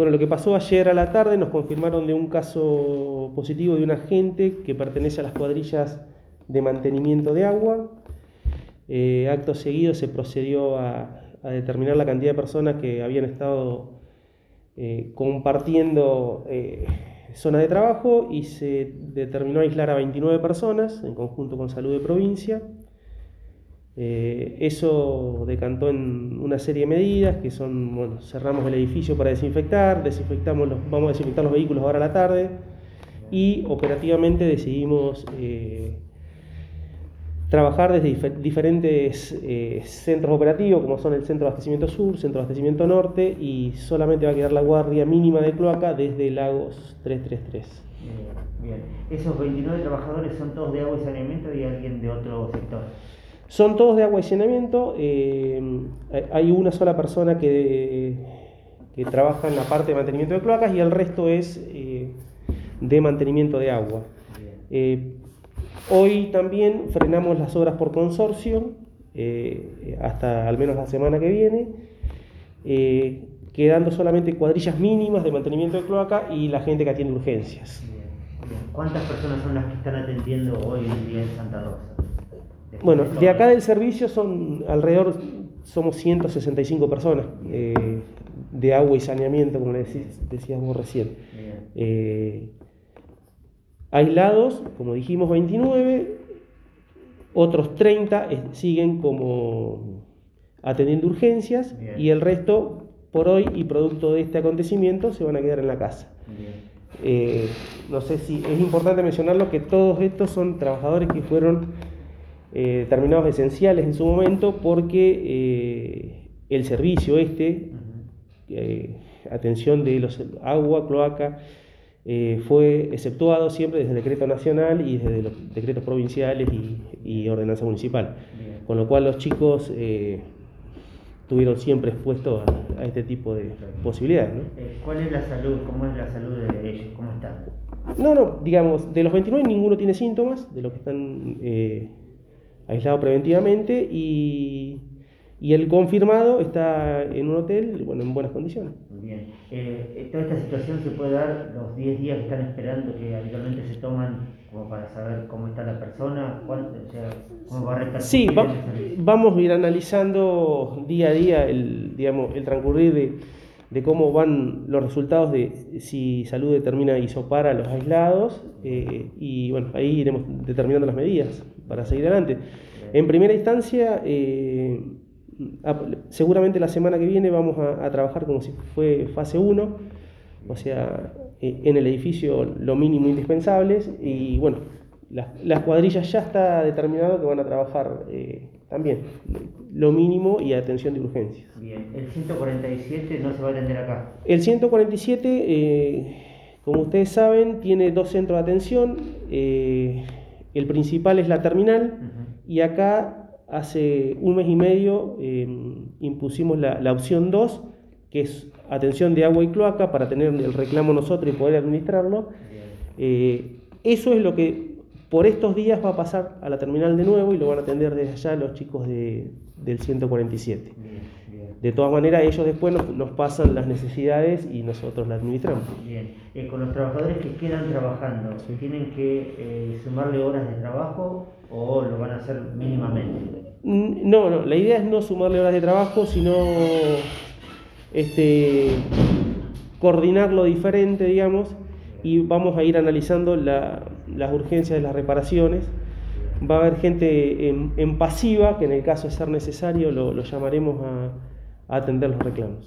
bueno, lo que pasó ayer a la tarde, nos confirmaron de un caso positivo de un agente que pertenece a las cuadrillas de mantenimiento de agua. Eh, acto seguido se procedió a, determinar la cantidad de personas que habían estado eh, compartiendo eh, zona de trabajo y se determinó aislar a 29 personas en conjunto con Salud de Provincia. Eh, eso decantó en una serie de medidas que son, bueno, cerramos el edificio para desinfectar, desinfectamos los, vamos a desinfectar los vehículos ahora a la tarde y operativamente decidimos eh, trabajar desde diferentes eh, centros operativos, como son el Centro de Abastecimiento Sur, Centro de Abastecimiento Norte, y solamente va a quedar la guardia mínima de cloaca desde Lagos 333. Bien, bien. ¿Esos 29 trabajadores son todos de agua y saneamiento y alguien de otro sector? Son todos de agua y saneamiento. Eh, hay una sola persona que, que, trabaja en la parte de mantenimiento de cloacas y el resto es eh, de mantenimiento de agua. Eh, hoy también frenamos las obras por consorcio hasta al menos la semana que viene, quedando solamente cuadrillas mínimas de mantenimiento de cloaca y la gente que atiende urgencias. ¿Cuántas personas son las que están atendiendo hoy en día en Santa Rosa? Bueno, de acá del servicio son alrededor, somos 165 personas eh, de agua y saneamiento, como le decíamos recién. Eh, aislados, como dijimos, 29, otros 30 eh, siguen como atendiendo urgencias y el resto, por hoy y producto de este acontecimiento, se van a quedar en la casa. no sé si es importante mencionarlo que todos estos son trabajadores que fueron eh, determinados esenciales en su momento porque eh, el servicio este, eh, atención de los agua, cloaca, fue exceptuado siempre desde el decreto nacional y desde los decretos provinciales y, ordenanza municipal. Con lo cual los chicos estuvieron siempre expuestos a, este tipo de posibilidades. ¿Cuál es la salud? ¿Cómo es la salud de ellos? ¿Cómo están? No, no, digamos, de los 29 ninguno tiene síntomas, de los que están aislado preventivamente y, y, el confirmado está en un hotel bueno, en buenas condiciones. Bien. Eh, ¿Toda esta situación se puede dar los 10 días que están esperando que habitualmente se toman como para saber cómo está la persona? O sea, ¿Cómo va a Sí, vamos a ir analizando día a día el, digamos, el transcurrir de, de cómo van los resultados de si salud determina isopar a los aislados eh, y bueno, ahí iremos determinando las medidas para seguir adelante. En primera instancia, eh, seguramente la semana que viene vamos a, trabajar como si fue fase 1, o sea, eh, en el edificio lo mínimo indispensables y bueno, las, cuadrillas ya está determinado que van a trabajar eh, también lo mínimo y atención de urgencias. Bien, el 147 no se va a atender acá. El 147, como ustedes saben, tiene dos centros de atención. El principal es la terminal y acá hace un mes y medio em, impusimos la, opción 2, que es atención de agua y cloaca para tener el reclamo nosotros y poder administrarlo. Eh, eso es lo que por estos días va a pasar a la terminal de nuevo y lo van a atender desde allá los chicos de, del 147. De todas maneras, ellos después nos, pasan las necesidades y nosotros las administramos. Bien, eh, con los trabajadores que quedan trabajando, ¿tienen que eh, sumarle horas de trabajo o lo van a hacer mínimamente? No, no, la idea es no sumarle horas de trabajo, sino este, coordinarlo diferente, digamos, y vamos a ir analizando las urgencias de las reparaciones. Va a haber gente en, pasiva, que en el caso de ser necesario lo llamaremos atender los reclamos.